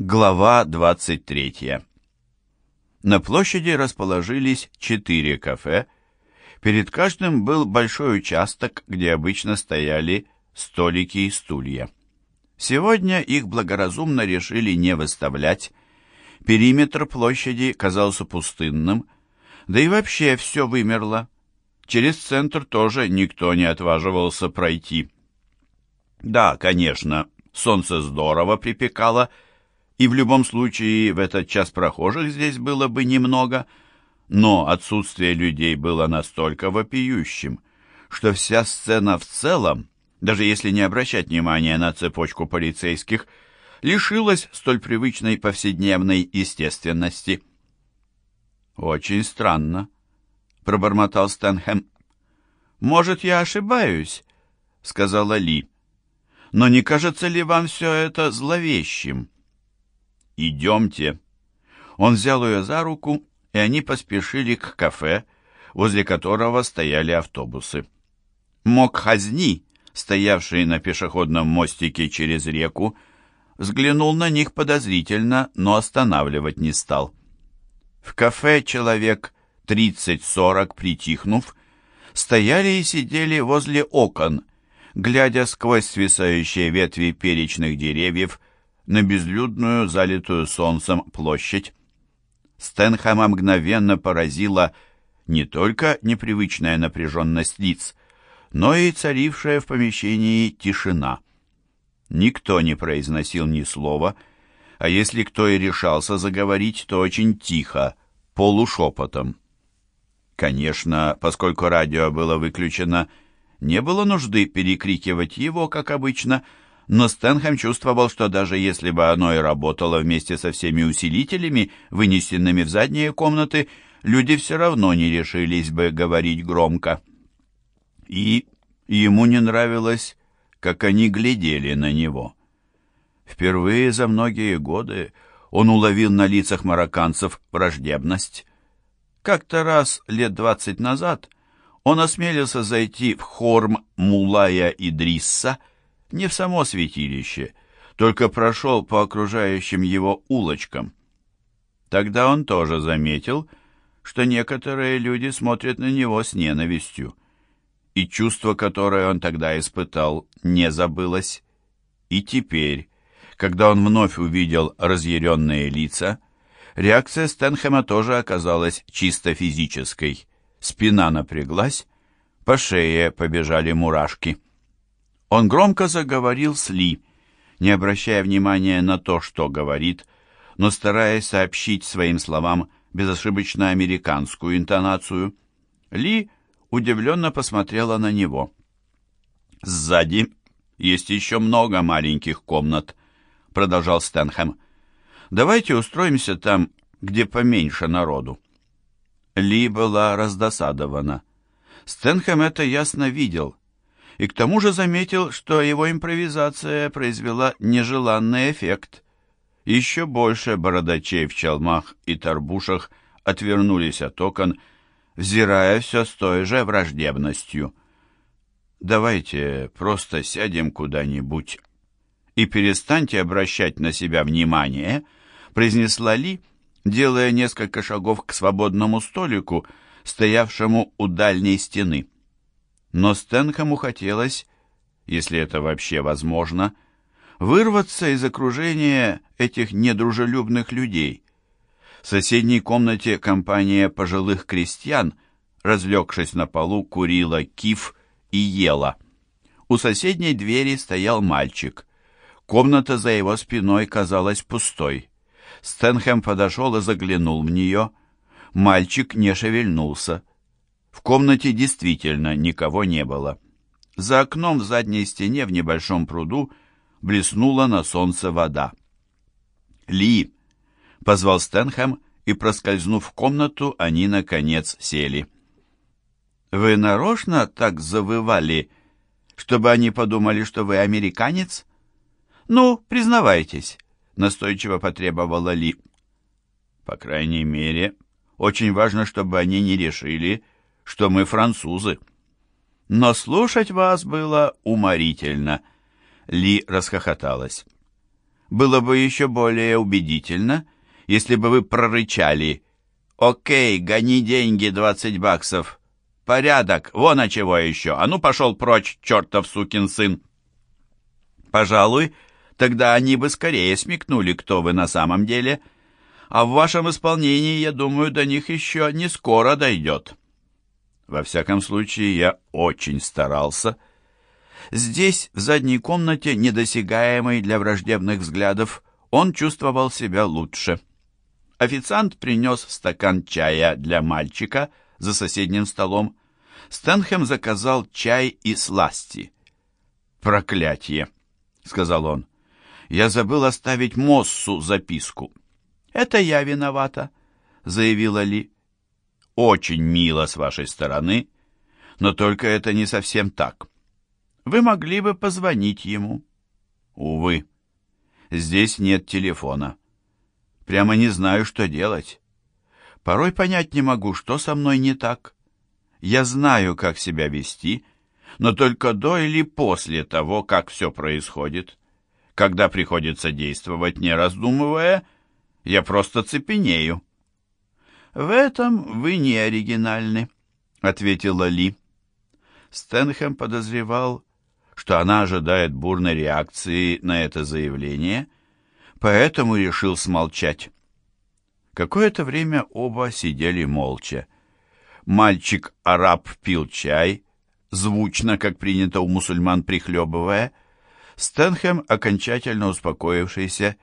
Глава 23. На площади расположились четыре кафе. Перед каждым был большой участок, где обычно стояли столики и стулья. Сегодня их благоразумно решили не выставлять. Периметр площади казался пустынным, да и вообще все вымерло. Через центр тоже никто не отваживался пройти. Да, конечно, солнце здорово припекало, и в любом случае в этот час прохожих здесь было бы немного, но отсутствие людей было настолько вопиющим, что вся сцена в целом, даже если не обращать внимания на цепочку полицейских, лишилась столь привычной повседневной естественности. «Очень странно», — пробормотал Стэнхэм. «Может, я ошибаюсь?» — сказала Ли. «Но не кажется ли вам все это зловещим?» «Идемте». Он взял ее за руку, и они поспешили к кафе, возле которого стояли автобусы. Мокхазни, стоявший на пешеходном мостике через реку, взглянул на них подозрительно, но останавливать не стал. В кафе человек тридцать-сорок, притихнув, стояли и сидели возле окон, глядя сквозь свисающие ветви перечных деревьев на безлюдную, залитую солнцем площадь. Стэнхэма мгновенно поразила не только непривычная напряженность лиц, но и царившая в помещении тишина. Никто не произносил ни слова, а если кто и решался заговорить, то очень тихо, полушепотом. Конечно, поскольку радио было выключено, не было нужды перекрикивать его, как обычно, но Стэнхэм чувствовал, что даже если бы оно и работало вместе со всеми усилителями, вынесенными в задние комнаты, люди все равно не решились бы говорить громко. И ему не нравилось, как они глядели на него. Впервые за многие годы он уловил на лицах марокканцев враждебность. Как-то раз, лет двадцать назад, он осмелился зайти в хорм Мулая Идрисса, не в само святилище, только прошел по окружающим его улочкам. Тогда он тоже заметил, что некоторые люди смотрят на него с ненавистью, и чувство, которое он тогда испытал, не забылось. И теперь, когда он вновь увидел разъяренные лица, реакция Стэнхэма тоже оказалась чисто физической. Спина напряглась, по шее побежали мурашки. Он громко заговорил с Ли, не обращая внимания на то, что говорит, но стараясь сообщить своим словам безошибочно американскую интонацию. Ли удивленно посмотрела на него. «Сзади есть еще много маленьких комнат», — продолжал Стэнхэм. «Давайте устроимся там, где поменьше народу». Ли была раздосадована. Стэнхэм это ясно видел — и к тому же заметил, что его импровизация произвела нежеланный эффект. Еще больше бородачей в чалмах и тарбушах отвернулись от окон, взирая все с той же враждебностью. «Давайте просто сядем куда-нибудь и перестаньте обращать на себя внимание», произнесла Ли, делая несколько шагов к свободному столику, стоявшему у дальней стены. Но Стэнхэму хотелось, если это вообще возможно, вырваться из окружения этих недружелюбных людей. В соседней комнате компания пожилых крестьян, разлегшись на полу, курила киф и ела. У соседней двери стоял мальчик. Комната за его спиной казалась пустой. Стэнхэм подошел и заглянул в нее. Мальчик не шевельнулся. В комнате действительно никого не было. За окном в задней стене в небольшом пруду блеснула на солнце вода. «Ли!» — позвал Стэнхэм, и, проскользнув в комнату, они, наконец, сели. «Вы нарочно так завывали, чтобы они подумали, что вы американец?» «Ну, признавайтесь», — настойчиво потребовала Ли. «По крайней мере, очень важно, чтобы они не решили, что мы французы. Но слушать вас было уморительно. Ли расхохоталась. Было бы еще более убедительно, если бы вы прорычали «Окей, гони деньги, 20 баксов. Порядок, вон а чего еще. А ну пошел прочь, чертов сукин сын!» Пожалуй, тогда они бы скорее смекнули, кто вы на самом деле, а в вашем исполнении, я думаю, до них еще не скоро дойдет. Во всяком случае, я очень старался. Здесь, в задней комнате, недосягаемой для враждебных взглядов, он чувствовал себя лучше. Официант принес стакан чая для мальчика за соседним столом. Стэнхэм заказал чай и сласти. «Проклятие!» — сказал он. «Я забыл оставить Моссу записку». «Это я виновата», — заявила Ли. «Очень мило с вашей стороны, но только это не совсем так. Вы могли бы позвонить ему». «Увы, здесь нет телефона. Прямо не знаю, что делать. Порой понять не могу, что со мной не так. Я знаю, как себя вести, но только до или после того, как все происходит. Когда приходится действовать, не раздумывая, я просто цепенею. «В этом вы не оригинальны», — ответила Ли. Стэнхэм подозревал, что она ожидает бурной реакции на это заявление, поэтому решил смолчать. Какое-то время оба сидели молча. Мальчик-араб пил чай, звучно, как принято у мусульман, прихлебывая. Стэнхэм, окончательно успокоившийся,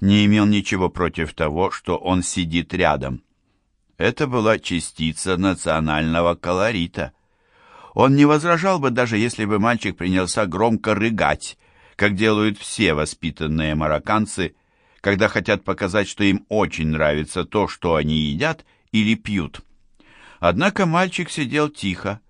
не имел ничего против того, что он сидит рядом. Это была частица национального колорита. Он не возражал бы, даже если бы мальчик принялся громко рыгать, как делают все воспитанные марокканцы, когда хотят показать, что им очень нравится то, что они едят или пьют. Однако мальчик сидел тихо,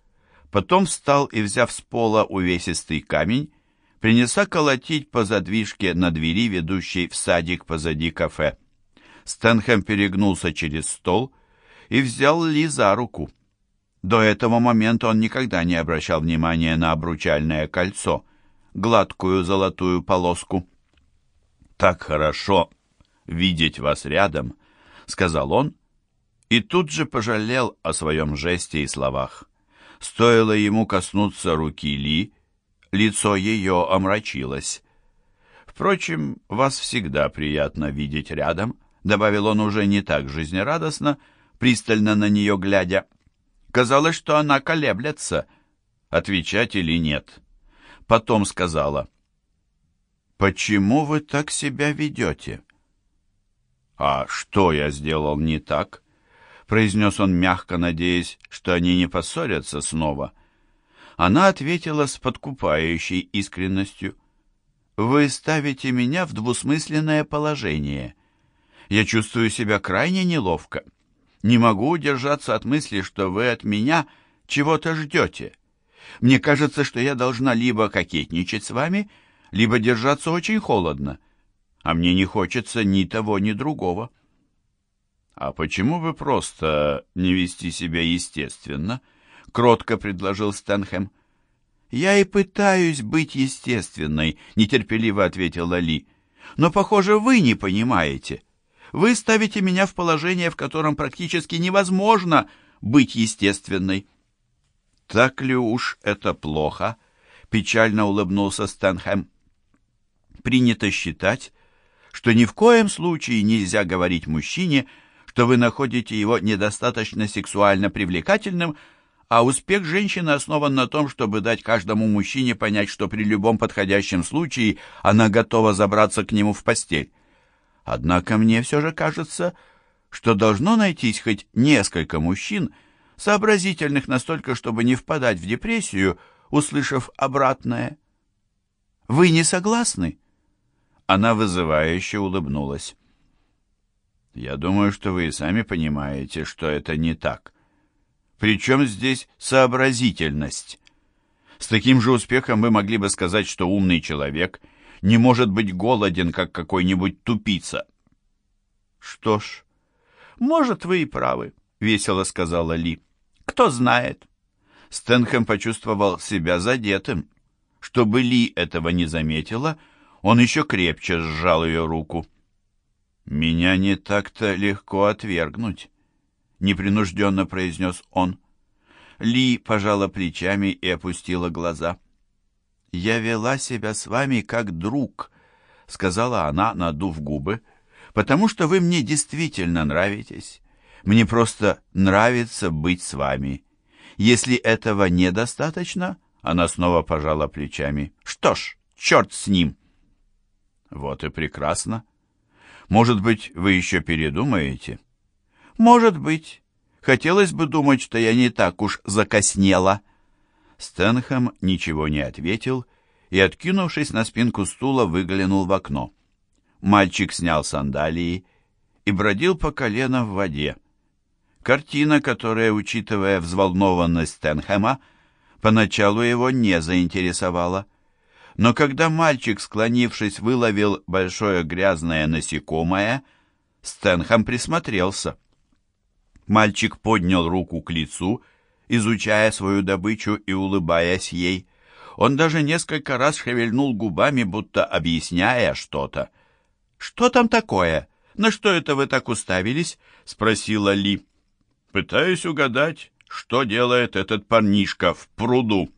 потом встал и, взяв с пола увесистый камень, принялся колотить по задвижке на двери, ведущей в садик позади кафе. Стэнхэм перегнулся через стол и взял Ли за руку. До этого момента он никогда не обращал внимания на обручальное кольцо — гладкую золотую полоску. «Так хорошо видеть вас рядом», — сказал он, и тут же пожалел о своем жесте и словах. Стоило ему коснуться руки Ли, лицо ее омрачилось. «Впрочем, вас всегда приятно видеть рядом», — добавил он уже не так жизнерадостно, пристально на нее глядя. Казалось, что она колеблется, отвечать или нет потом сказала, «Почему вы так себя ведете?» «А что я сделал не так?» произнес он мягко, надеясь, что они не поссорятся снова. Она ответила с подкупающей искренностью. «Вы ставите меня в двусмысленное положение. Я чувствую себя крайне неловко. Не могу удержаться от мысли, что вы от меня чего-то ждете. Мне кажется, что я должна либо кокетничать с вами, либо держаться очень холодно. А мне не хочется ни того, ни другого. А почему бы просто не вести себя естественно? Кротко предложил Стэнхэм. Я и пытаюсь быть естественной, нетерпеливо ответила Ли. Но, похоже, вы не понимаете. Вы ставите меня в положение, в котором практически невозможно быть естественной. «Так ли уж это плохо?» — печально улыбнулся Стэнхэм. «Принято считать, что ни в коем случае нельзя говорить мужчине, что вы находите его недостаточно сексуально привлекательным, а успех женщины основан на том, чтобы дать каждому мужчине понять, что при любом подходящем случае она готова забраться к нему в постель. Однако мне все же кажется, что должно найтись хоть несколько мужчин, сообразительных настолько, чтобы не впадать в депрессию, услышав обратное. «Вы не согласны?» Она вызывающе улыбнулась. «Я думаю, что вы и сами понимаете, что это не так. Причем здесь сообразительность? С таким же успехом вы могли бы сказать, что умный человек не может быть голоден, как какой-нибудь тупица». «Что ж, может, вы и правы», — весело сказала Ли. Кто знает. Стэнхэм почувствовал себя задетым. Чтобы Ли этого не заметила, Он еще крепче сжал ее руку. «Меня не так-то легко отвергнуть», — непринужденно произнес он. Ли пожала плечами и опустила глаза. «Я вела себя с вами как друг», — сказала она, надув губы, «потому что вы мне действительно нравитесь. Мне просто нравится быть с вами. Если этого недостаточно, она снова пожала плечами. Что ж, черт с ним. Вот и прекрасно. Может быть, вы еще передумаете? Может быть. Хотелось бы думать, что я не так уж закоснела. Стэнхэм ничего не ответил и, откинувшись на спинку стула, выглянул в окно. Мальчик снял сандалии и бродил по колено в воде. Картина, которая, учитывая взволнованность Стэнхэма, поначалу его не заинтересовала. Но когда мальчик, склонившись, выловил большое грязное насекомое, Стэнхэм присмотрелся. Мальчик поднял руку к лицу, изучая свою добычу и улыбаясь ей. Он даже несколько раз шевельнул губами, будто объясняя что-то. «Что там такое? На что это вы так уставились?» — спросила Ли. Пытаюсь угадать, что делает этот парнишка в пруду.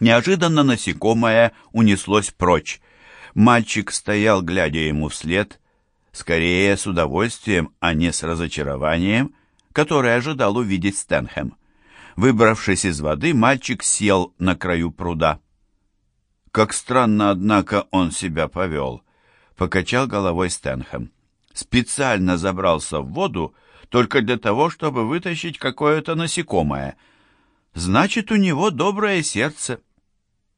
Неожиданно насекомое унеслось прочь. Мальчик стоял, глядя ему вслед, скорее с удовольствием, а не с разочарованием, которое ожидал увидеть Стэнхэм. Выбравшись из воды, мальчик сел на краю пруда. Как странно, однако, он себя повел, покачал головой Стэнхэм. Специально забрался в воду, только для того, чтобы вытащить какое-то насекомое. Значит, у него доброе сердце.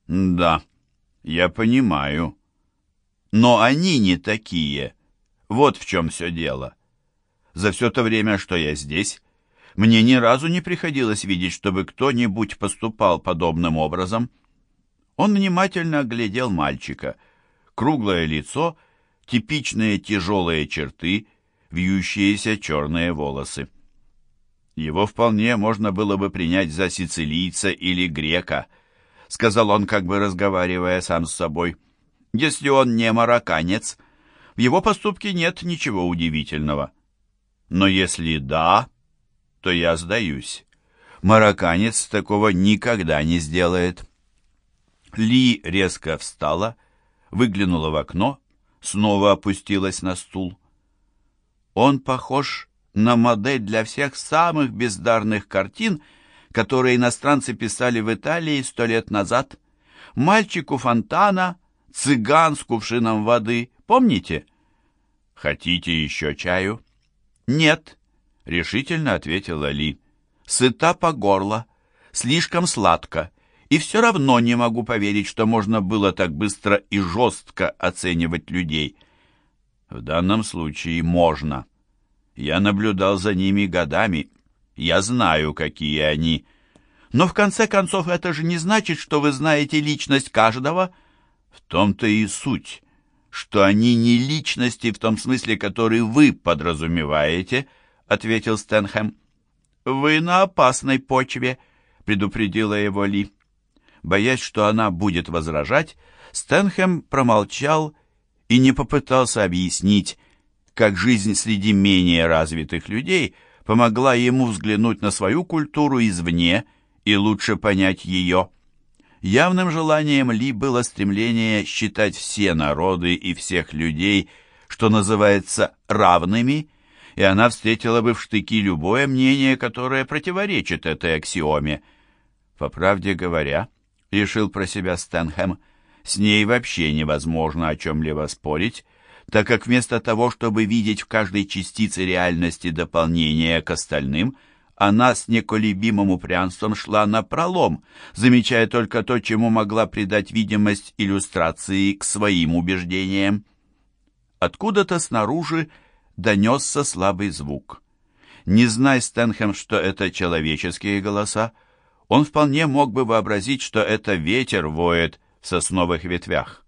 Да, я понимаю. Но они не такие. Вот в чем все дело. За все то время, что я здесь, мне ни разу не приходилось видеть, чтобы кто-нибудь поступал подобным образом. Он внимательно оглядел мальчика. Круглое лицо, типичные тяжелые черты — вьющиеся черные волосы. Его вполне можно было бы принять за сицилийца или грека, сказал он, как бы разговаривая сам с собой. Если он не марокканец, в его поступке нет ничего удивительного. Но если да, то я сдаюсь. Марокканец такого никогда не сделает. Ли резко встала, выглянула в окно, снова опустилась на стул. Он похож на модель для всех самых бездарных картин, которые иностранцы писали в Италии сто лет назад. Мальчик у фонтана, цыган с кувшином воды. Помните? Хотите еще чаю? Нет, решительно ответила Ли. Сыта по горло, слишком сладко. И все равно не могу поверить, что можно было так быстро и жестко оценивать людей. В данном случае можно. Я наблюдал за ними годами. Я знаю, какие они. Но в конце концов это же не значит, что вы знаете личность каждого. В том-то и суть, что они не личности в том смысле, который вы подразумеваете, ответил Стэнхэм. Вы на опасной почве, предупредила его Ли. Боясь, что она будет возражать, Стэнхэм промолчал и не попытался объяснить, как жизнь среди менее развитых людей помогла ему взглянуть на свою культуру извне и лучше понять ее. Явным желанием Ли было стремление считать все народы и всех людей, что называется, равными, и она встретила бы в штыки любое мнение, которое противоречит этой аксиоме. По правде говоря, решил про себя Стэнхэм, — с ней вообще невозможно о чем-либо спорить, так как вместо того, чтобы видеть в каждой частице реальности дополнение к остальным, она с неколебимым упрямством шла на пролом, замечая только то, чему могла придать видимость иллюстрации к своим убеждениям. Откуда-то снаружи донесся слабый звук. Не зная Стэнхэм, что это человеческие голоса, он вполне мог бы вообразить, что это ветер воет в сосновых ветвях.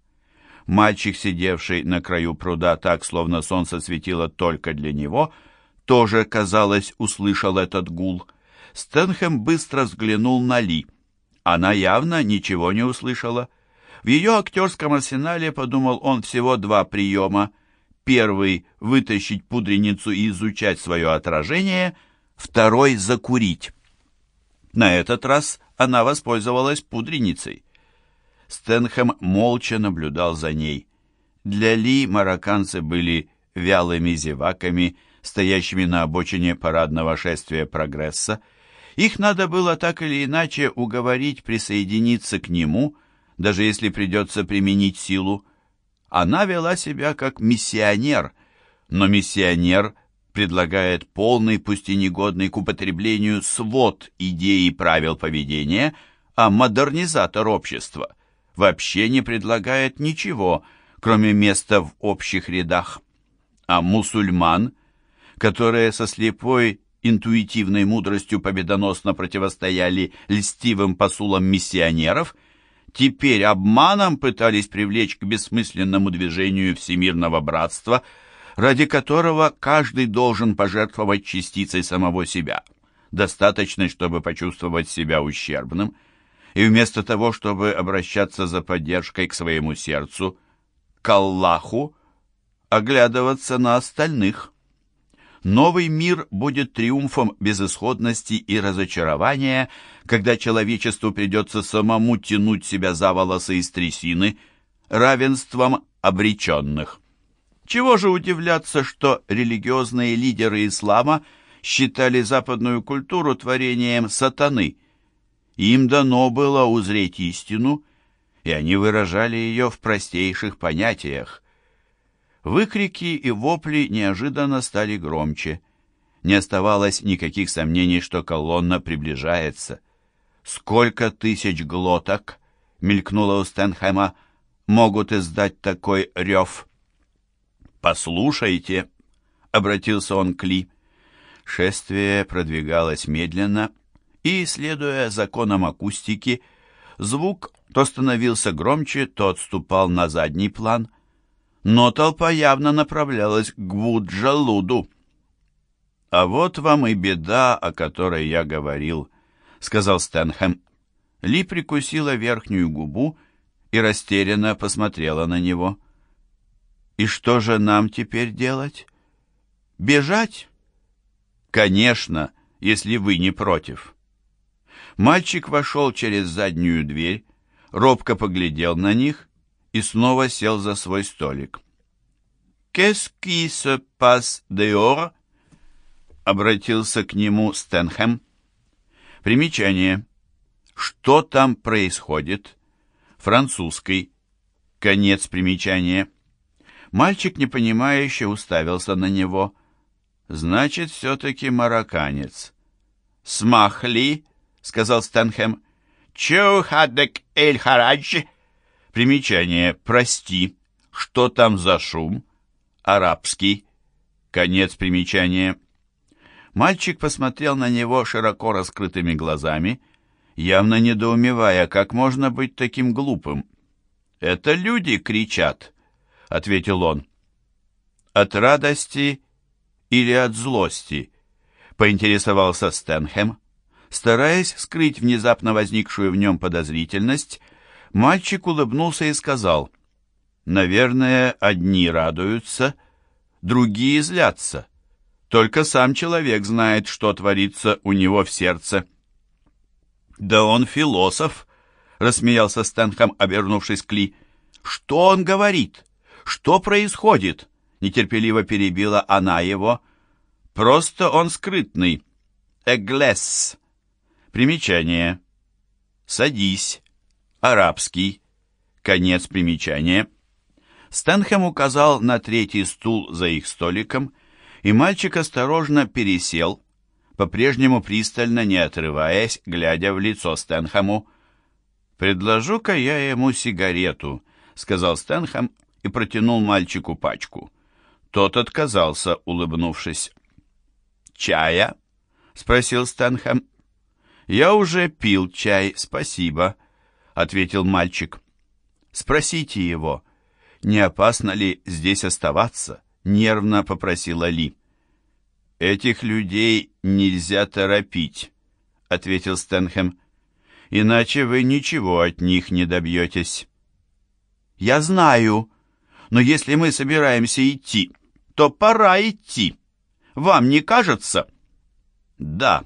Мальчик, сидевший на краю пруда так, словно солнце светило только для него, тоже, казалось, услышал этот гул. Стэнхэм быстро взглянул на Ли. Она явно ничего не услышала. В ее актерском арсенале, подумал он, всего два приема. Первый – вытащить пудреницу и изучать свое отражение, второй – закурить. На этот раз она воспользовалась пудреницей. Стэнхэм молча наблюдал за ней. Для Ли марокканцы были вялыми зеваками, стоящими на обочине парадного шествия прогресса. Их надо было так или иначе уговорить присоединиться к нему, даже если придется применить силу. Она вела себя как миссионер, но миссионер предлагает полный, пусть и негодный к употреблению свод идей и правил поведения, а модернизатор общества вообще не предлагает ничего, кроме места в общих рядах. А мусульман, которые со слепой интуитивной мудростью победоносно противостояли льстивым посулам миссионеров, теперь обманом пытались привлечь к бессмысленному движению всемирного братства, ради которого каждый должен пожертвовать частицей самого себя, достаточной, чтобы почувствовать себя ущербным, и вместо того, чтобы обращаться за поддержкой к своему сердцу, к Аллаху, оглядываться на остальных. Новый мир будет триумфом безысходности и разочарования, когда человечеству придется самому тянуть себя за волосы из трясины, равенством обреченных. Чего же удивляться, что религиозные лидеры ислама считали западную культуру творением сатаны – им дано было узреть истину, и они выражали ее в простейших понятиях. Выкрики и вопли неожиданно стали громче. Не оставалось никаких сомнений, что колонна приближается. «Сколько тысяч глоток?» — мелькнуло у Стэнхэма. «Могут издать такой рев?» «Послушайте», — обратился он к Ли. Шествие продвигалось медленно, — и, следуя законам акустики, звук то становился громче, то отступал на задний план, но толпа явно направлялась к Вуджалуду. «А вот вам и беда, о которой я говорил», — сказал Стэнхэм. Ли прикусила верхнюю губу и растерянно посмотрела на него. «И что же нам теперь делать? Бежать?» «Конечно, если вы не против». Мальчик вошел через заднюю дверь, робко поглядел на них и снова сел за свой столик. «Qu'est-ce qui se passe dehors?» обратился к нему Стэнхэм. Примечание. Что там происходит? Французский. Конец примечания. Мальчик непонимающе уставился на него. Значит, все-таки марокканец. Смахли сказал Стэнхэм. «Чухадек эль-харадж». Примечание «Прости». Что там за шум? Арабский. Конец примечания. Мальчик посмотрел на него широко раскрытыми глазами, явно недоумевая, как можно быть таким глупым. «Это люди кричат», — ответил он. «От радости или от злости?» — поинтересовался Стэнхэм. Стараясь скрыть внезапно возникшую в нем подозрительность, мальчик улыбнулся и сказал, «Наверное, одни радуются, другие злятся. Только сам человек знает, что творится у него в сердце». «Да он философ», — рассмеялся Стэнхэм, обернувшись к Ли. «Что он говорит? Что происходит?» — нетерпеливо перебила она его. «Просто он скрытный. Эглесс». Примечание. Садись. Арабский. Конец примечания. Стэнхэм указал на третий стул за их столиком, и мальчик осторожно пересел, по-прежнему пристально не отрываясь, глядя в лицо Стэнхэму. «Предложу-ка я ему сигарету», — сказал Стэнхэм и протянул мальчику пачку. Тот отказался, улыбнувшись. «Чая?» — спросил Стэнхэм. «Я уже пил чай, спасибо», — ответил мальчик. «Спросите его, не опасно ли здесь оставаться?» — нервно попросила Ли. «Этих людей нельзя торопить», — ответил Стэнхэм. «Иначе вы ничего от них не добьетесь. Я знаю. Но если мы собираемся идти, то пора идти. Вам не кажется? Да,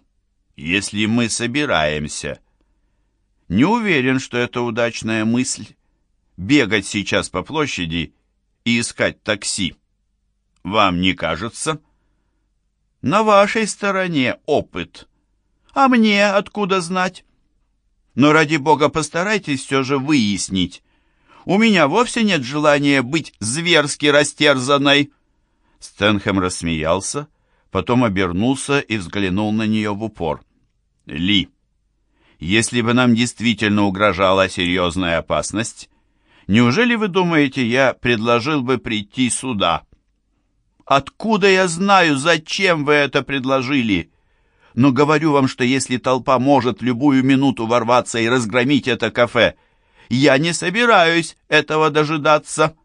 если мы собираемся. Не уверен, что это удачная мысль. Бегать сейчас по площади и искать такси. Вам не кажется? На вашей стороне опыт. А мне откуда знать? Но ради бога постарайтесь все же выяснить. У меня вовсе нет желания быть зверски растерзанной. Стэнхэм рассмеялся, потом обернулся и взглянул на нее в упор. Ли, если бы нам действительно угрожала серьезная опасность, неужели вы думаете, я предложил бы прийти сюда? Откуда я знаю, зачем вы это предложили? Но говорю вам, что если толпа может любую минуту ворваться и разгромить это кафе, я не собираюсь этого дожидаться.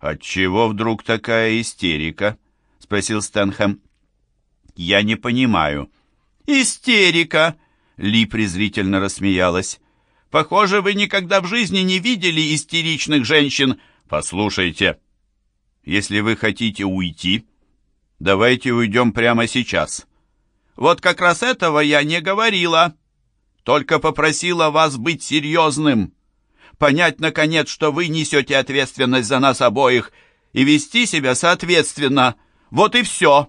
Отчего вдруг такая истерика? спросил Стэнхэм. Я не понимаю. Истерика, Ли презрительно рассмеялась. Похоже, вы никогда в жизни не видели истеричных женщин. Послушайте, если вы хотите уйти, давайте уйдем прямо сейчас. Вот как раз этого я не говорила. Только попросила вас быть серьезным. Понять, наконец, что вы несете ответственность за нас обоих и вести себя соответственно. Вот и все.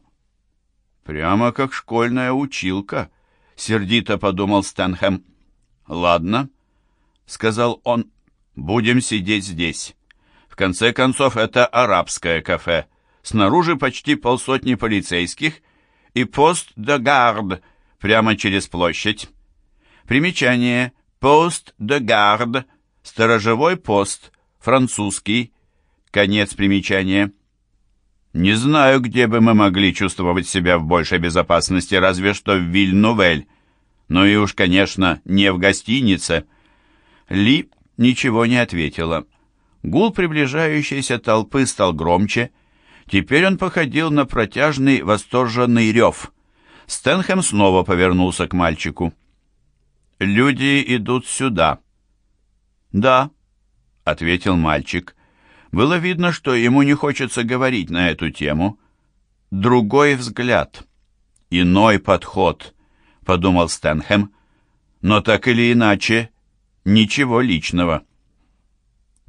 Прямо как школьная училка, сердито подумал Стэнхэм. Ладно, сказал он, будем сидеть здесь. В конце концов, это арабское кафе. Снаружи почти полсотни полицейских, и пост де гард прямо через площадь. Примечание. Пост де гард. Сторожевой пост. Французский. Конец примечания. Не знаю, где бы мы могли чувствовать себя в большей безопасности, разве что в Вильнувель. Ну и уж, конечно, не в гостинице. Ли ничего не ответила. Гул приближающейся толпы стал громче, Теперь он походил на протяжный восторженный рев. Стэнхэм снова повернулся к мальчику. «Люди идут сюда». «Да», — ответил мальчик. Было видно, что ему не хочется говорить на эту тему. «Другой взгляд, иной подход», — подумал Стэнхэм. «Но так или иначе, ничего личного».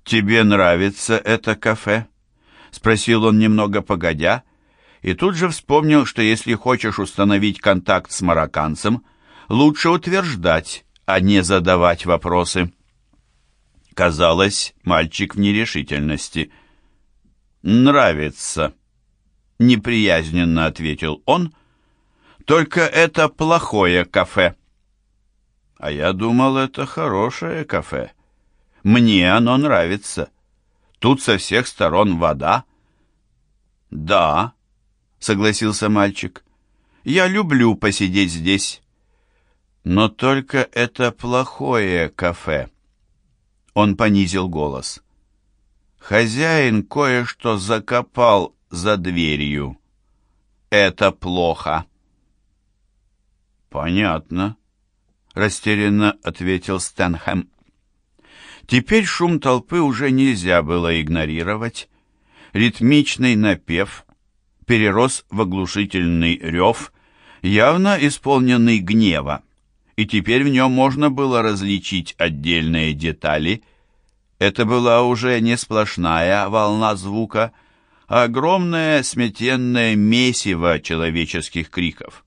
«Тебе нравится это кафе?» — спросил он немного погодя, и тут же вспомнил, что если хочешь установить контакт с марокканцем, лучше утверждать, а не задавать вопросы. Казалось, мальчик в нерешительности. «Нравится», — неприязненно ответил он, — «только это плохое кафе». «А я думал, это хорошее кафе. Мне оно нравится». Тут со всех сторон вода». «Да», — согласился мальчик, — «я люблю посидеть здесь». «Но только это плохое кафе». Он понизил голос. «Хозяин кое-что закопал за дверью. Это плохо». «Понятно», — растерянно ответил Стэнхэм. Теперь шум толпы уже нельзя было игнорировать. Ритмичный напев перерос в оглушительный рев, явно исполненный гнева, и теперь в нем можно было различить отдельные детали. Это была уже не сплошная волна звука, а огромное сметенное месиво человеческих криков.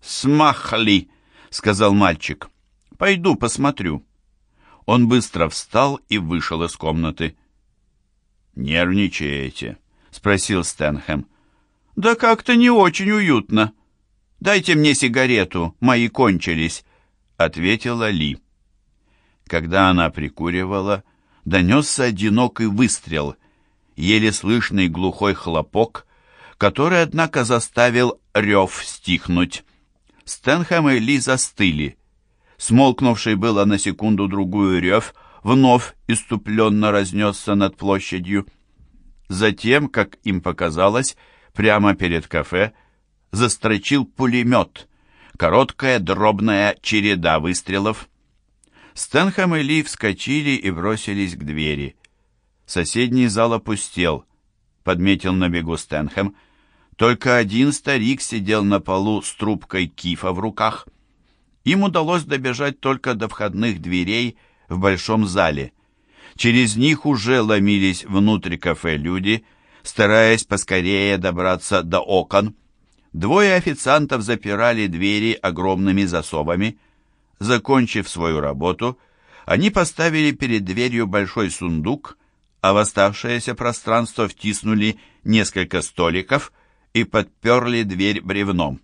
«Смахли!» — сказал мальчик. «Пойду посмотрю». Он быстро встал и вышел из комнаты. «Нервничаете?» — спросил Стэнхэм. «Да как-то не очень уютно. Дайте мне сигарету, мои кончились», — ответила Ли. Когда она прикуривала, донесся одинокий выстрел, еле слышный глухой хлопок, который, однако, заставил рев стихнуть. Стэнхэм и Ли застыли. Смолкнувший было на секунду-другую рев вновь иступленно разнесся над площадью. Затем, как им показалось, прямо перед кафе застрочил пулемет. Короткая дробная череда выстрелов. Стэнхэм и Ли вскочили и бросились к двери. Соседний зал опустел, подметил на бегу Стэнхэм. Только один старик сидел на полу с трубкой кифа в руках. Им удалось добежать только до входных дверей в большом зале. Через них уже ломились внутрь кафе люди, стараясь поскорее добраться до окон. Двое официантов запирали двери огромными засовами. Закончив свою работу, они поставили перед дверью большой сундук, а в оставшееся пространство втиснули несколько столиков и подперли дверь бревном.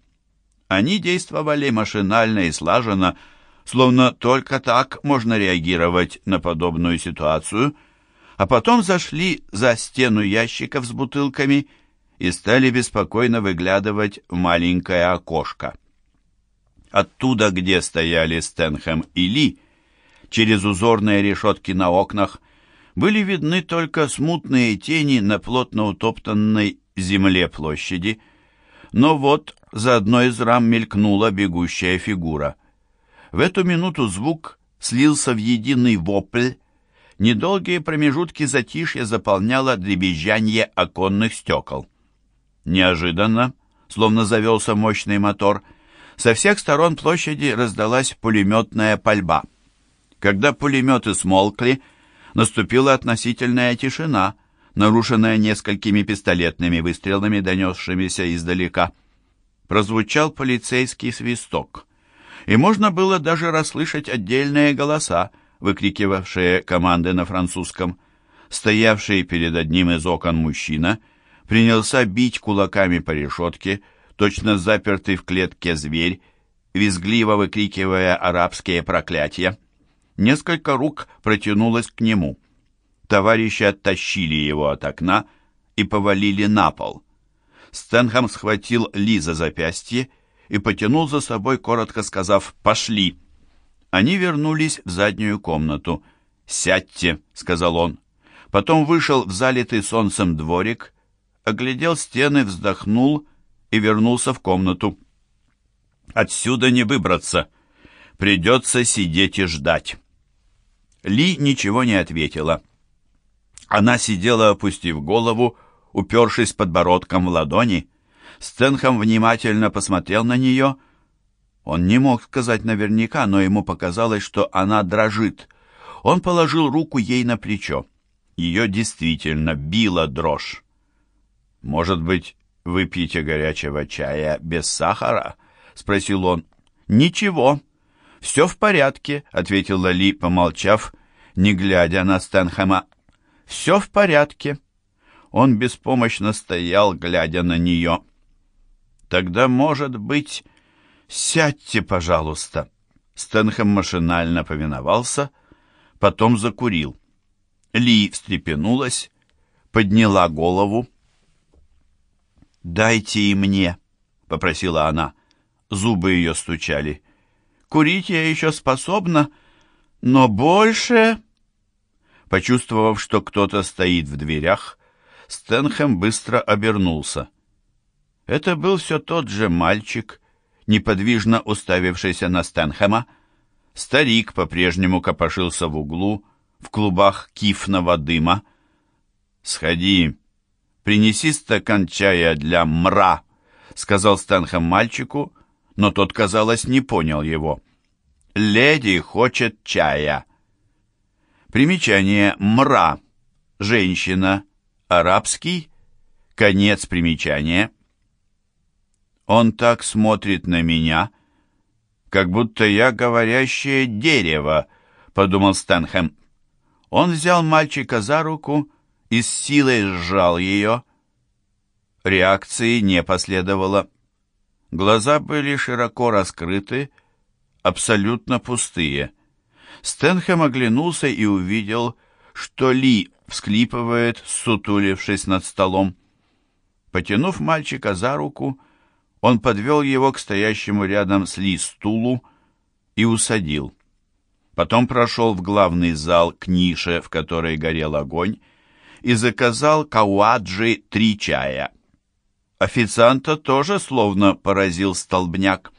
Они действовали машинально и слаженно, словно только так можно реагировать на подобную ситуацию, а потом зашли за стену ящиков с бутылками и стали беспокойно выглядывать в маленькое окошко. Оттуда, где стояли Стэнхэм и Ли, через узорные решетки на окнах, были видны только смутные тени на плотно утоптанной земле площади. Но вот за одной из рам мелькнула бегущая фигура. В эту минуту звук слился в единый вопль, недолгие промежутки затишья заполняло дребезжанье оконных стекол. Неожиданно, словно завелся мощный мотор, со всех сторон площади раздалась пулеметная пальба. Когда пулеметы смолкли, наступила относительная тишина, нарушенная несколькими пистолетными выстрелами, донесшимися издалека. Прозвучал полицейский свисток, и можно было даже расслышать отдельные голоса, выкрикивавшие команды на французском. Стоявший перед одним из окон мужчина принялся бить кулаками по решетке, точно запертый в клетке зверь, визгливо выкрикивая арабские проклятия. Несколько рук протянулось к нему. Товарищи оттащили его от окна и повалили на пол. Стэнхэм схватил Ли за запястье и потянул за собой, коротко сказав «Пошли!». Они вернулись в заднюю комнату. «Сядьте», — сказал он. Потом вышел в залитый солнцем дворик, оглядел стены, вздохнул и вернулся в комнату. «Отсюда не выбраться. Придется сидеть и ждать». Ли ничего не ответила. Она сидела, опустив голову, упершись подбородком в ладони. Стэнхэм внимательно посмотрел на нее. Он не мог сказать наверняка, но ему показалось, что она дрожит. Он положил руку ей на плечо. Ее действительно била дрожь. «Может быть, выпьете горячего чая без сахара?» — спросил он. «Ничего», «Все в порядке», — ответила Ли, помолчав, не глядя на Стэнхэма. «Все в порядке». Он беспомощно стоял, глядя на нее. «Тогда, может быть, сядьте, пожалуйста». Стэнхэм машинально повиновался, потом закурил. Ли встрепенулась, подняла голову. «Дайте и мне», — попросила она. Зубы ее стучали. Курить я еще способна, но больше...» Почувствовав, что кто-то стоит в дверях, Стэнхэм быстро обернулся. Это был все тот же мальчик, неподвижно уставившийся на Стэнхэма. Старик по-прежнему копошился в углу, в клубах кифного дыма. «Сходи, принеси стакан чая для мра», — сказал Стэнхэм мальчику, но тот, казалось, не понял его. «Леди хочет чая». Примечание «мра» – женщина, арабский, конец примечания. Он так смотрит на меня, как будто я говорящее дерево, подумал Стэнхэм. Он взял мальчика за руку и с силой сжал ее. Реакции не последовало. Глаза были широко раскрыты, абсолютно пустые. Стэнхэм оглянулся и увидел, что Ли всклипывает, сутулившись над столом. Потянув мальчика за руку, он подвел его к стоящему рядом с Ли стулу и усадил. Потом прошел в главный зал к нише, в которой горел огонь, и заказал кауаджи три чая. Официанта тоже словно поразил столбняк.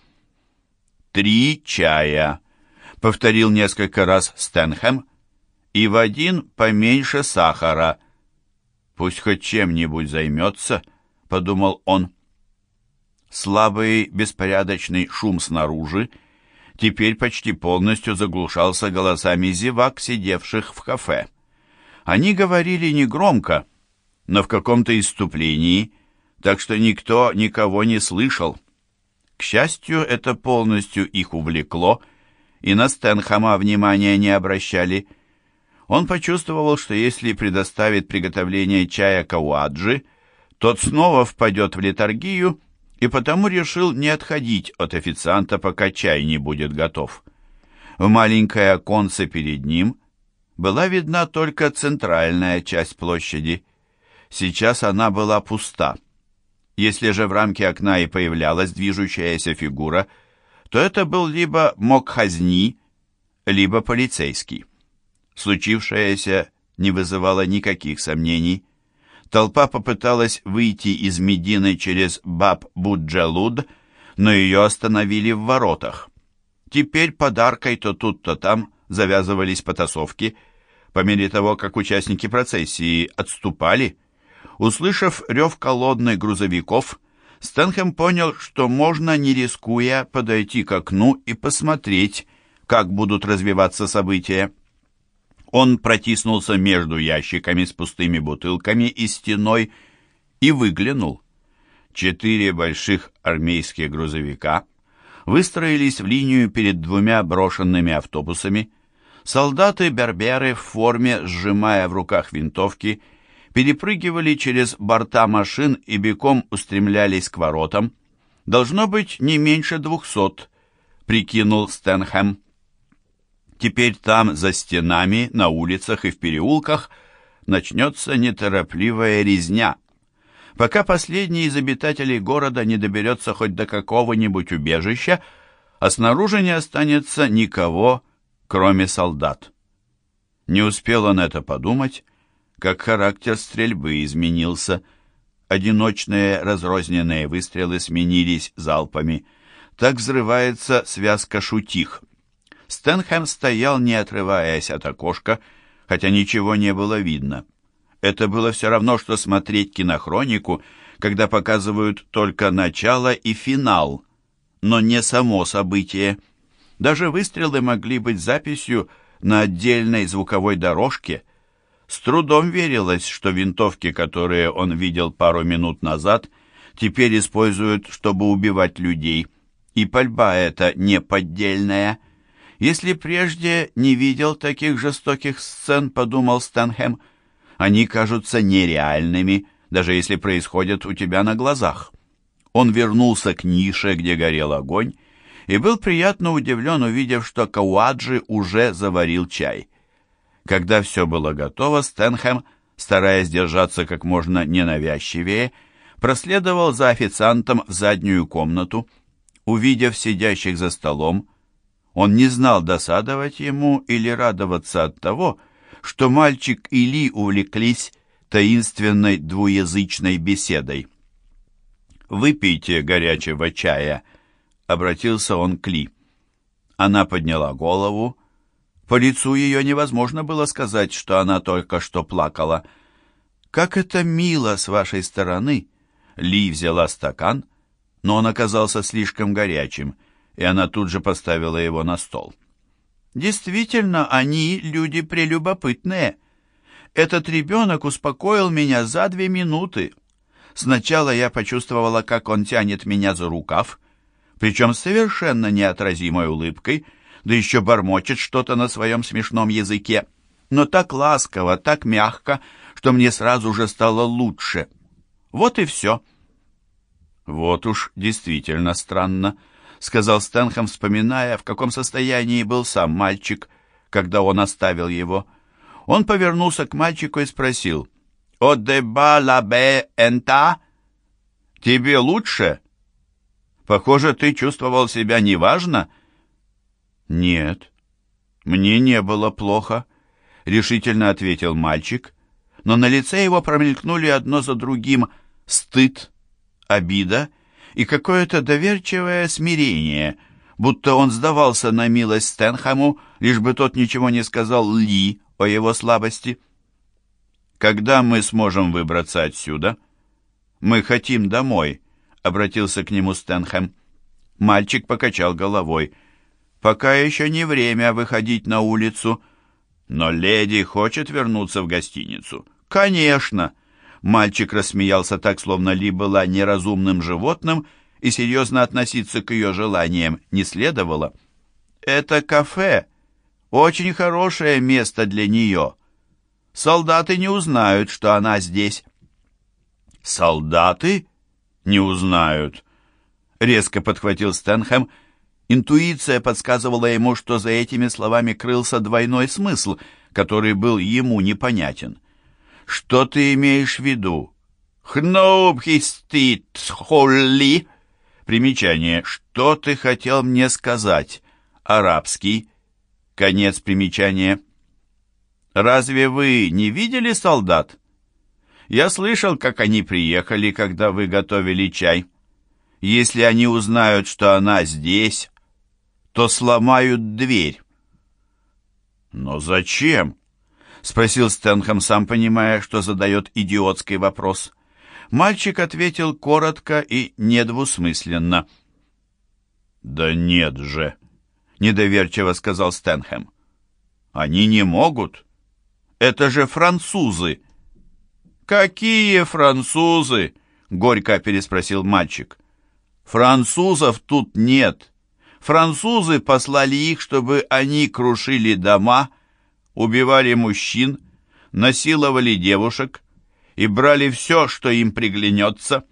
«Три чая», — повторил несколько раз Стэнхэм и в один поменьше сахара. Пусть хоть чем-нибудь займется, подумал он. Слабый беспорядочный шум снаружи теперь почти полностью заглушался голосами зевак, сидевших в кафе. Они говорили негромко, но в каком-то иступлении, так что никто никого не слышал. К счастью, это полностью их увлекло, и на Стэнхэма внимания не обращали. Он почувствовал, что если предоставит приготовление чая Кауаджи, тот снова впадет в летаргию, и потому решил не отходить от официанта, пока чай не будет готов. В маленькое оконце перед ним была видна только центральная часть площади. Сейчас она была пуста. Если же в рамке окна и появлялась движущаяся фигура, то это был либо Мокхазни, либо полицейский. Случившееся не вызывало никаких сомнений. Толпа попыталась выйти из Медины через Баб-Буджалуд, но ее остановили в воротах. Теперь подаркой то тут, то там завязывались потасовки. По мере того, как участники процессии отступали, услышав рев колонны грузовиков, Стэнхэм понял, что можно, не рискуя, подойти к окну и посмотреть, как будут развиваться события. Он протиснулся между ящиками с пустыми бутылками и стеной и выглянул. Четыре больших армейских грузовика выстроились в линию перед двумя брошенными автобусами. Солдаты-берберы в форме, сжимая в руках винтовки, перепрыгивали через борта машин и бегом устремлялись к воротам. «Должно быть не меньше двухсот», — прикинул Стэнхэм. Теперь там, за стенами, на улицах и в переулках, начнется неторопливая резня. Пока последний из обитателей города не доберется хоть до какого-нибудь убежища, а снаружи не останется никого, кроме солдат. Не успел он это подумать, как характер стрельбы изменился. Одиночные разрозненные выстрелы сменились залпами. Так взрывается связка шутих. Стэнхэм стоял, не отрываясь от окошка, хотя ничего не было видно. Это было все равно, что смотреть кинохронику, когда показывают только начало и финал, но не само событие. Даже выстрелы могли быть записью на отдельной звуковой дорожке. С трудом верилось, что винтовки, которые он видел пару минут назад, теперь используют, чтобы убивать людей. И пальба эта не поддельная – если прежде не видел таких жестоких сцен, подумал Стэнхэм, они кажутся нереальными, даже если происходят у тебя на глазах. Он вернулся к нише, где горел огонь, и был приятно удивлен, увидев, что Кауаджи уже заварил чай. Когда все было готово, Стэнхэм, стараясь держаться как можно ненавязчивее, проследовал за официантом в заднюю комнату. Увидев сидящих за столом, он не знал, досадовать ему или радоваться от того, что мальчик и Ли увлеклись таинственной двуязычной беседой. «Выпейте горячего чая», — обратился он к Ли. Она подняла голову. По лицу ее невозможно было сказать, что она только что плакала. «Как это мило с вашей стороны!» Ли взяла стакан, но он оказался слишком горячим — и она тут же поставила его на стол. «Действительно, они люди прелюбопытные. Этот ребенок успокоил меня за две минуты. Сначала я почувствовала, как он тянет меня за рукав, причем совершенно неотразимой улыбкой, да еще бормочет что-то на своем смешном языке, но так ласково, так мягко, что мне сразу же стало лучше. Вот и все». «Вот уж действительно странно», — сказал Стэнхэм, вспоминая, в каком состоянии был сам мальчик, когда он оставил его. Он повернулся к мальчику и спросил, «О деба лабе энта?» «Тебе лучше?» «Похоже, ты чувствовал себя неважно?» «Нет, мне не было плохо», — решительно ответил мальчик, но на лице его промелькнули одно за другим стыд, обида и какое-то доверчивое смирение, будто он сдавался на милость Стэнхэму, лишь бы тот ничего не сказал Ли о его слабости. «Когда мы сможем выбраться отсюда?» «Мы хотим домой», — обратился к нему Стэнхэм. Мальчик покачал головой. «Пока еще не время выходить на улицу». «Но леди хочет вернуться в гостиницу». «Конечно!» Мальчик рассмеялся так, словно Ли была неразумным животным, и серьезно относиться к ее желаниям не следовало. «Это кафе. Очень хорошее место для нее. Солдаты не узнают, что она здесь». «Солдаты не узнают», — резко подхватил Стэнхэм. Интуиция подсказывала ему, что за этими словами крылся двойной смысл, который был ему непонятен. «Что ты имеешь в виду?» «Хноубхистит холли!» Примечание. «Что ты хотел мне сказать?» Арабский. Конец примечания. «Разве вы не видели солдат?» «Я слышал, как они приехали, когда вы готовили чай. Если они узнают, что она здесь, то сломают дверь». «Но зачем?» — спросил Стэнхэм, сам понимая, что задает идиотский вопрос. Мальчик ответил коротко и недвусмысленно. «Да нет же!» — недоверчиво сказал Стэнхэм. «Они не могут. Это же французы!» «Какие французы?» — горько переспросил мальчик. «Французов тут нет. Французы послали их, чтобы они крушили дома, убивали мужчин, насиловали девушек и брали все, что им приглянется.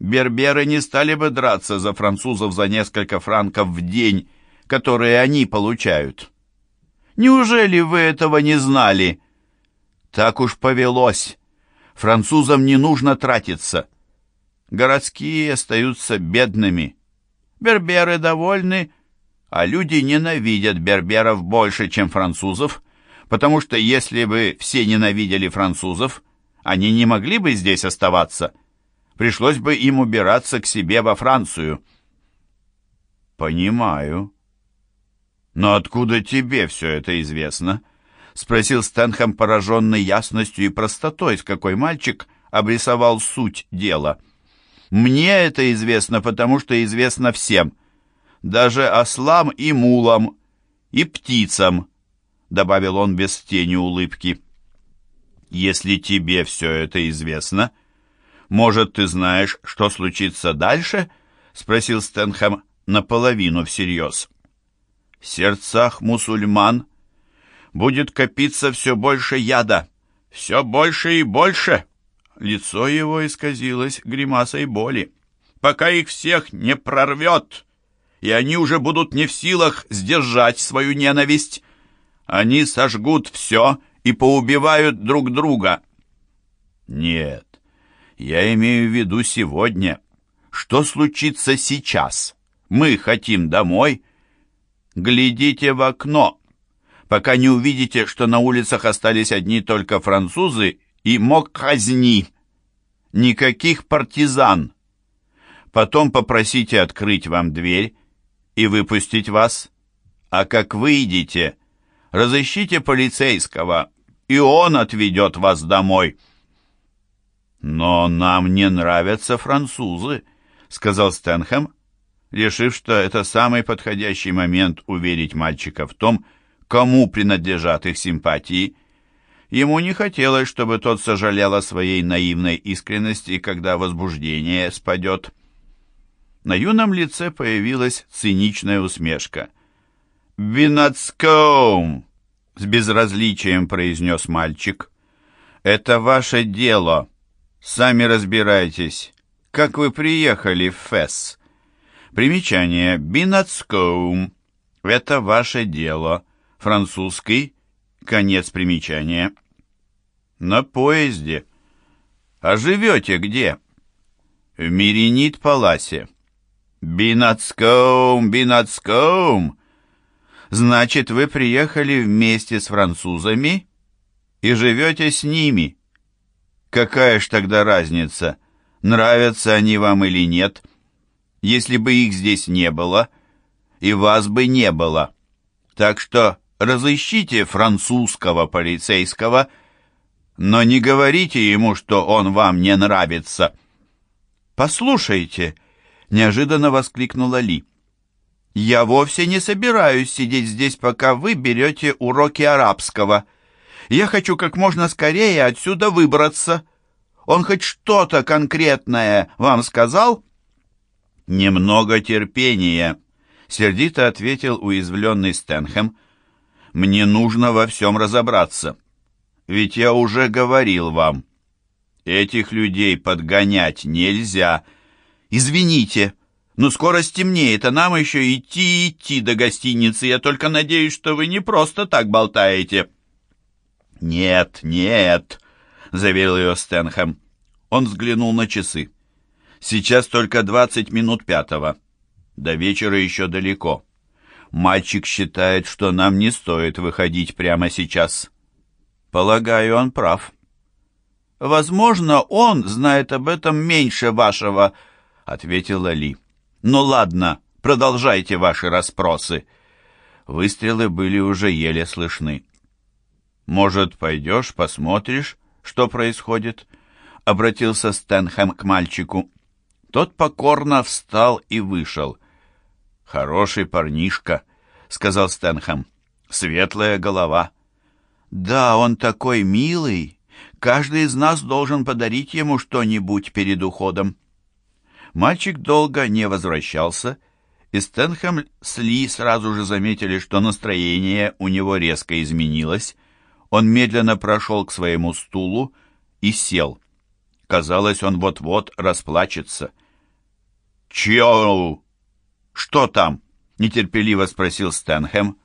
Берберы не стали бы драться за французов за несколько франков в день, которые они получают. Неужели вы этого не знали? Так уж повелось. Французам не нужно тратиться. Городские остаются бедными. Берберы довольны, а люди ненавидят берберов больше, чем французов, потому что если бы все ненавидели французов, они не могли бы здесь оставаться. Пришлось бы им убираться к себе во Францию. Понимаю. Но откуда тебе все это известно? Спросил Стэнхэм, пораженный ясностью и простотой, с какой мальчик обрисовал суть дела. Мне это известно, потому что известно всем. Даже ослам и мулам, и птицам, добавил он без тени улыбки. «Если тебе все это известно, может, ты знаешь, что случится дальше?» — спросил Стэнхэм наполовину всерьез. «В сердцах мусульман будет копиться все больше яда, все больше и больше!» Лицо его исказилось гримасой боли. «Пока их всех не прорвет, и они уже будут не в силах сдержать свою ненависть!» Они сожгут все и поубивают друг друга. Нет, я имею в виду сегодня. Что случится сейчас? Мы хотим домой. Глядите в окно, пока не увидите, что на улицах остались одни только французы и мокхазни. Никаких партизан. Потом попросите открыть вам дверь и выпустить вас. А как выйдете, Разыщите полицейского, и он отведет вас домой». «Но нам не нравятся французы», — сказал Стэнхэм, решив, что это самый подходящий момент уверить мальчика в том, кому принадлежат их симпатии. Ему не хотелось, чтобы тот сожалел о своей наивной искренности, когда возбуждение спадет. На юном лице появилась циничная усмешка — «Винацкоум!» — с безразличием произнес мальчик. «Это ваше дело. Сами разбирайтесь. Как вы приехали в Фесс?» Примечание. «Бинацкоум» — это ваше дело. Французский. Конец примечания. «На поезде. А живете где?» «В Миринит-Паласе». «Бинацкоум, Бинацкоум!» Значит, вы приехали вместе с французами и живете с ними. Какая ж тогда разница, нравятся они вам или нет? Если бы их здесь не было, и вас бы не было. Так что разыщите французского полицейского, но не говорите ему, что он вам не нравится». «Послушайте», — неожиданно воскликнула Ли, — «я вовсе не собираюсь сидеть здесь, пока вы берете уроки арабского. Я хочу как можно скорее отсюда выбраться. Он хоть что-то конкретное вам сказал?» «Немного терпения», — сердито ответил уязвленный Стэнхэм. «Мне нужно во всем разобраться. Ведь я уже говорил вам, этих людей подгонять нельзя. Извините, но скоро стемнеет, а нам еще идти идти до гостиницы. Я только надеюсь, что вы не просто так болтаете». «Нет, нет», — заверил ее Стэнхэм. Он взглянул на часы. Сейчас только двадцать минут пятого. До вечера еще далеко. Мальчик считает, что нам не стоит выходить прямо сейчас. Полагаю, он прав. Возможно, он знает об этом меньше вашего, ответила Ли. Ну ладно, продолжайте ваши расспросы. Выстрелы были уже еле слышны. Может, пойдешь, посмотришь, что происходит? Обратился Стэнхэм к мальчику. Тот покорно встал и вышел. «Хороший парнишка», — сказал Стэнхэм. «Светлая голова». «Да, он такой милый. Каждый из нас должен подарить ему что-нибудь перед уходом». Мальчик долго не возвращался, и Стэнхэм с Ли сразу же заметили, что настроение у него резко изменилось. Он медленно прошел к своему стулу и сел. Казалось, он вот-вот расплачется. «Чьоу! Что там?» — нетерпеливо спросил Стэнхэм.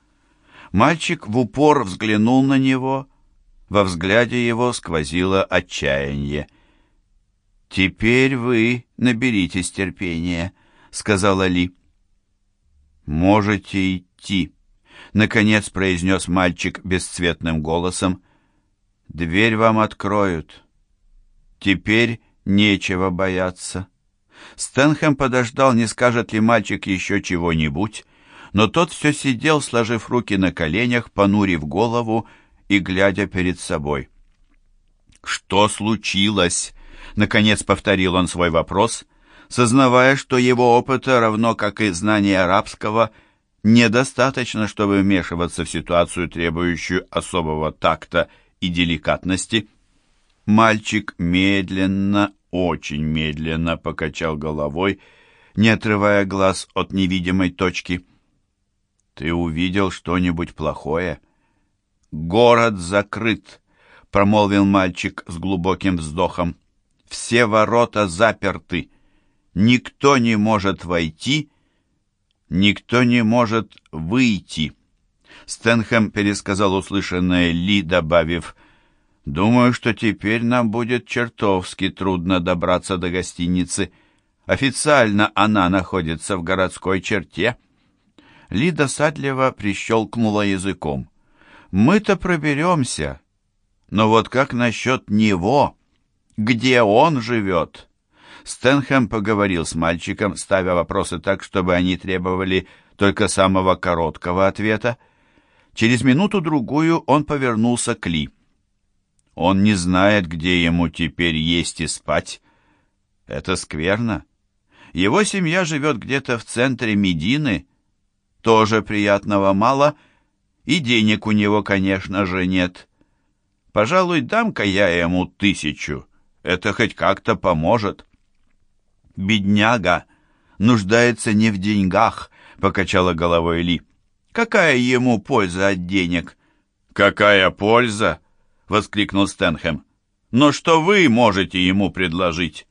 Мальчик в упор взглянул на него. Во взгляде его сквозило отчаяние. «Теперь вы наберитесь терпения», — сказала Ли. «Можете идти», — наконец произнес мальчик бесцветным голосом. «Дверь вам откроют. Теперь нечего бояться». Стэнхэм подождал, не скажет ли мальчик еще чего-нибудь, но тот все сидел, сложив руки на коленях, понурив голову и глядя перед собой. «Что случилось?» — наконец повторил он свой вопрос, сознавая, что его опыта, равно как и знания арабского, недостаточно, чтобы вмешиваться в ситуацию, требующую особого такта и деликатности. Мальчик медленно, очень медленно покачал головой, не отрывая глаз от невидимой точки. «Ты увидел что-нибудь плохое?» «Город закрыт», — промолвил мальчик с глубоким вздохом. «Все ворота заперты. Никто не может войти, никто не может выйти». Стэнхэм пересказал услышанное Ли, добавив — Думаю, что теперь нам будет чертовски трудно добраться до гостиницы. Официально она находится в городской черте. Лида садливо прищелкнула языком. Мы-то проберемся. Но вот как насчет него? Где он живет? Стэнхэм поговорил с мальчиком, ставя вопросы так, чтобы они требовали только самого короткого ответа. Через минуту-другую он повернулся к Ли. Он не знает, где ему теперь есть и спать. Это скверно. Его семья живет где-то в центре Медины. Тоже приятного мало, и денег у него, конечно же, нет. Пожалуй, дам-ка я ему тысячу. Это хоть как-то поможет. Бедняга нуждается не в деньгах, покачала головой Ли. Какая ему польза от денег? Какая польза? — воскликнул Стэнхэм. «Но что вы можете ему предложить?»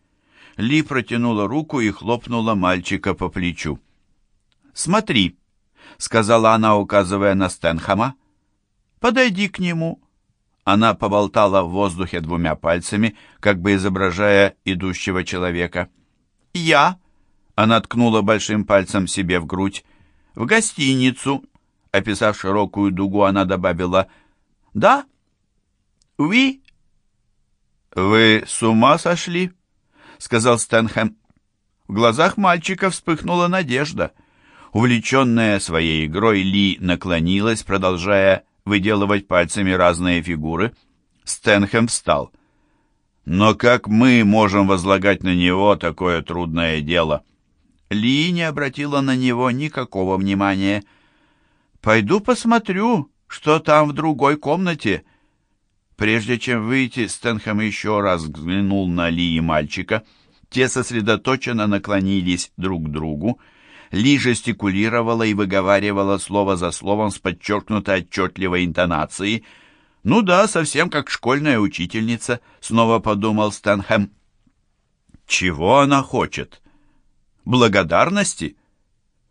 Ли протянула руку и хлопнула мальчика по плечу. «Смотри», — сказала она, указывая на Стэнхэма. «Подойди к нему». Она поболтала в воздухе двумя пальцами, как бы изображая идущего человека. «Я», — она ткнула большим пальцем себе в грудь, — «в гостиницу». Описав широкую дугу, она добавила «Да, «Уи?» «Вы с ума сошли?» — сказал Стэнхэм. В глазах мальчика вспыхнула надежда. Увлеченная своей игрой, Ли наклонилась, продолжая выделывать пальцами разные фигуры. Стэнхэм встал. «Но как мы можем возлагать на него такое трудное дело?» Ли не обратила на него никакого внимания. «Пойду посмотрю, что там в другой комнате». Прежде чем выйти, Стэнхэм еще раз взглянул на Ли и мальчика. Те сосредоточенно наклонились друг к другу. Ли жестикулировала и выговаривала слово за словом с подчеркнутой отчетливой интонацией. «Ну да, совсем как школьная учительница», — снова подумал Стэнхэм. «Чего она хочет?» «Благодарности?»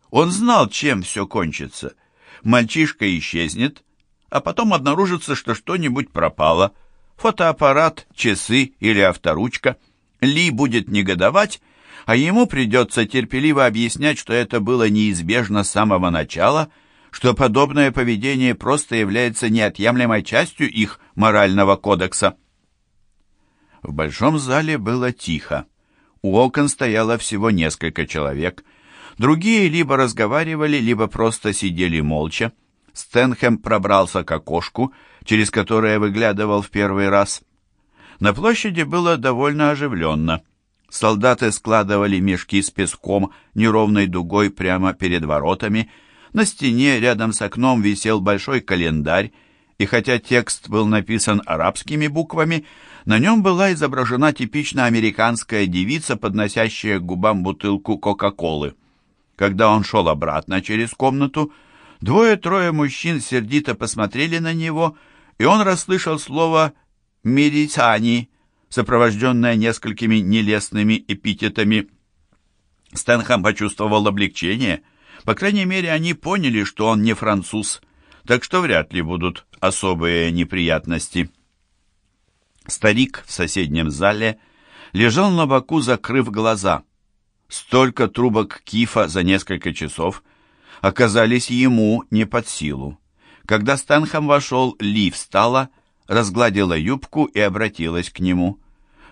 Он знал, чем все кончится. Мальчишка исчезнет, а потом обнаружится, что что-нибудь пропало. Фотоаппарат, часы или авторучка. Ли будет негодовать, а ему придется терпеливо объяснять, что это было неизбежно с самого начала, что подобное поведение просто является неотъемлемой частью их морального кодекса. В большом зале было тихо. У окон стояло всего несколько человек. Другие либо разговаривали, либо просто сидели молча. Стэнхэм пробрался к окошку, через которое выглядывал в первый раз. На площади было довольно оживленно. Солдаты складывали мешки с песком неровной дугой прямо перед воротами. На стене рядом с окном висел большой календарь, и хотя текст был написан арабскими буквами, на нем была изображена типично американская девица, подносящая к губам бутылку Кока-Колы. Когда он шел обратно через комнату, Двое-трое мужчин сердито посмотрели на него, и он расслышал слово «миритани», сопровожденное несколькими нелестными эпитетами. Стэнхэм почувствовал облегчение. По крайней мере, они поняли, что он не француз, так что вряд ли будут особые неприятности. Старик в соседнем зале лежал на боку, закрыв глаза. Столько трубок кифа за несколько часов — оказались ему не под силу. Когда Стэнхэм вошел, Ли встала, разгладила юбку и обратилась к нему.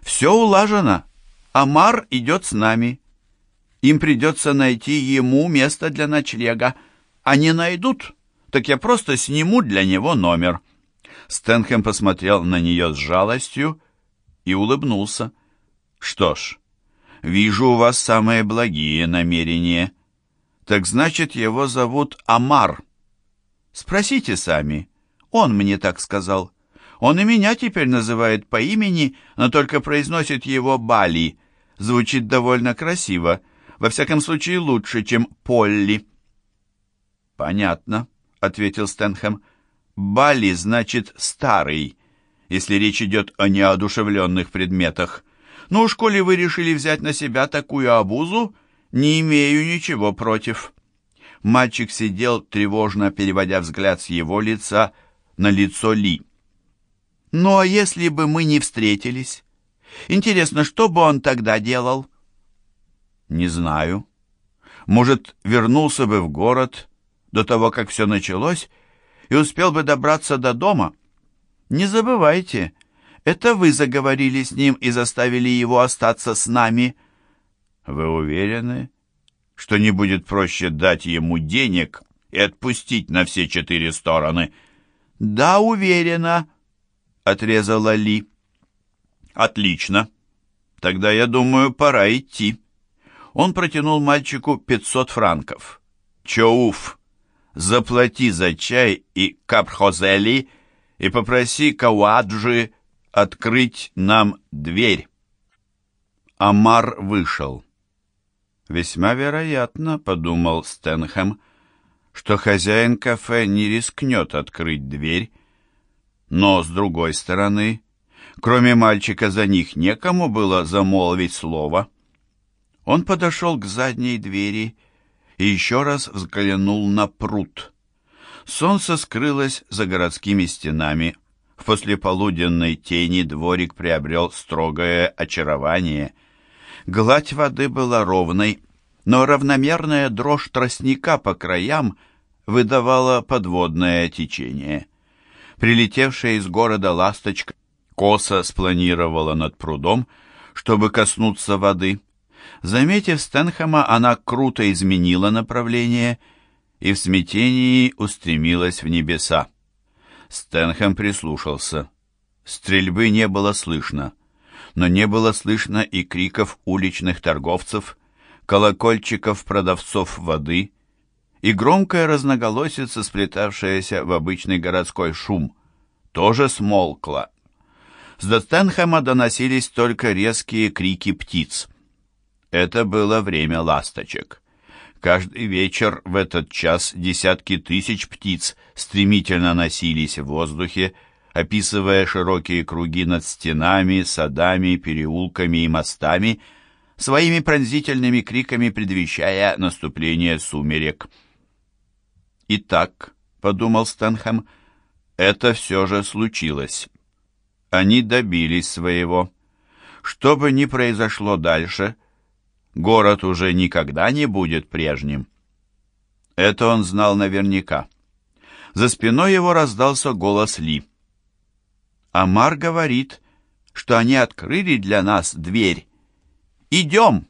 «Все улажено. Амар идет с нами. Им придется найти ему место для ночлега. Они найдут, так я просто сниму для него номер». Стэнхэм посмотрел на нее с жалостью и улыбнулся. «Что ж, вижу у вас самые благие намерения». Так значит, его зовут Амар. Спросите сами. Он мне так сказал. Он и меня теперь называет по имени, но только произносит его Бали. Звучит довольно красиво. Во всяком случае, лучше, чем Полли. Понятно, ответил Стэнхэм. Бали значит старый, если речь идет о неодушевленных предметах. Ну уж коли вы решили взять на себя такую обузу, «Не имею ничего против». Мальчик сидел, тревожно переводя взгляд с его лица на лицо Ли. «Ну а если бы мы не встретились? Интересно, что бы он тогда делал?» «Не знаю. Может, вернулся бы в город до того, как все началось, и успел бы добраться до дома? Не забывайте, это вы заговорили с ним и заставили его остаться с нами». Вы уверены, что не будет проще дать ему денег и отпустить на все четыре стороны? Да, уверена, отрезала Ли. Отлично. Тогда, я думаю, пора идти. Он протянул мальчику пятьсот франков. Чоуф, заплати за чай и капхозели и попроси Кауаджи открыть нам дверь. Амар вышел. «Весьма вероятно», — подумал Стэнхэм, что хозяин кафе не рискнет открыть дверь, но, с другой стороны, кроме мальчика за них некому было замолвить слово. Он подошел к задней двери и еще раз взглянул на пруд. Солнце скрылось за городскими стенами. В послеполуденной тени дворик приобрел строгое очарование — Гладь воды была ровной, но равномерная дрожь тростника по краям выдавала подводное течение. Прилетевшая из города ласточка косо спланировала над прудом, чтобы коснуться воды. Заметив Стэнхэма, она круто изменила направление и в смятении устремилась в небеса. Стэнхэм прислушался. Стрельбы не было слышно, но не было слышно и криков уличных торговцев, колокольчиков продавцов воды и громкая разноголосица, сплетавшаяся в обычный городской шум, тоже смолкла. С Достенхэма доносились только резкие крики птиц. Это было время ласточек. Каждый вечер в этот час десятки тысяч птиц стремительно носились в воздухе, описывая широкие круги над стенами, садами, переулками и мостами, своими пронзительными криками предвещая наступление сумерек. «Итак», — подумал Стэнхэм, — «это все же случилось». Они добились своего. Что бы ни произошло дальше, город уже никогда не будет прежним. Это он знал наверняка. За спиной его раздался голос Ли. Амар говорит, что они открыли для нас дверь. Идем!»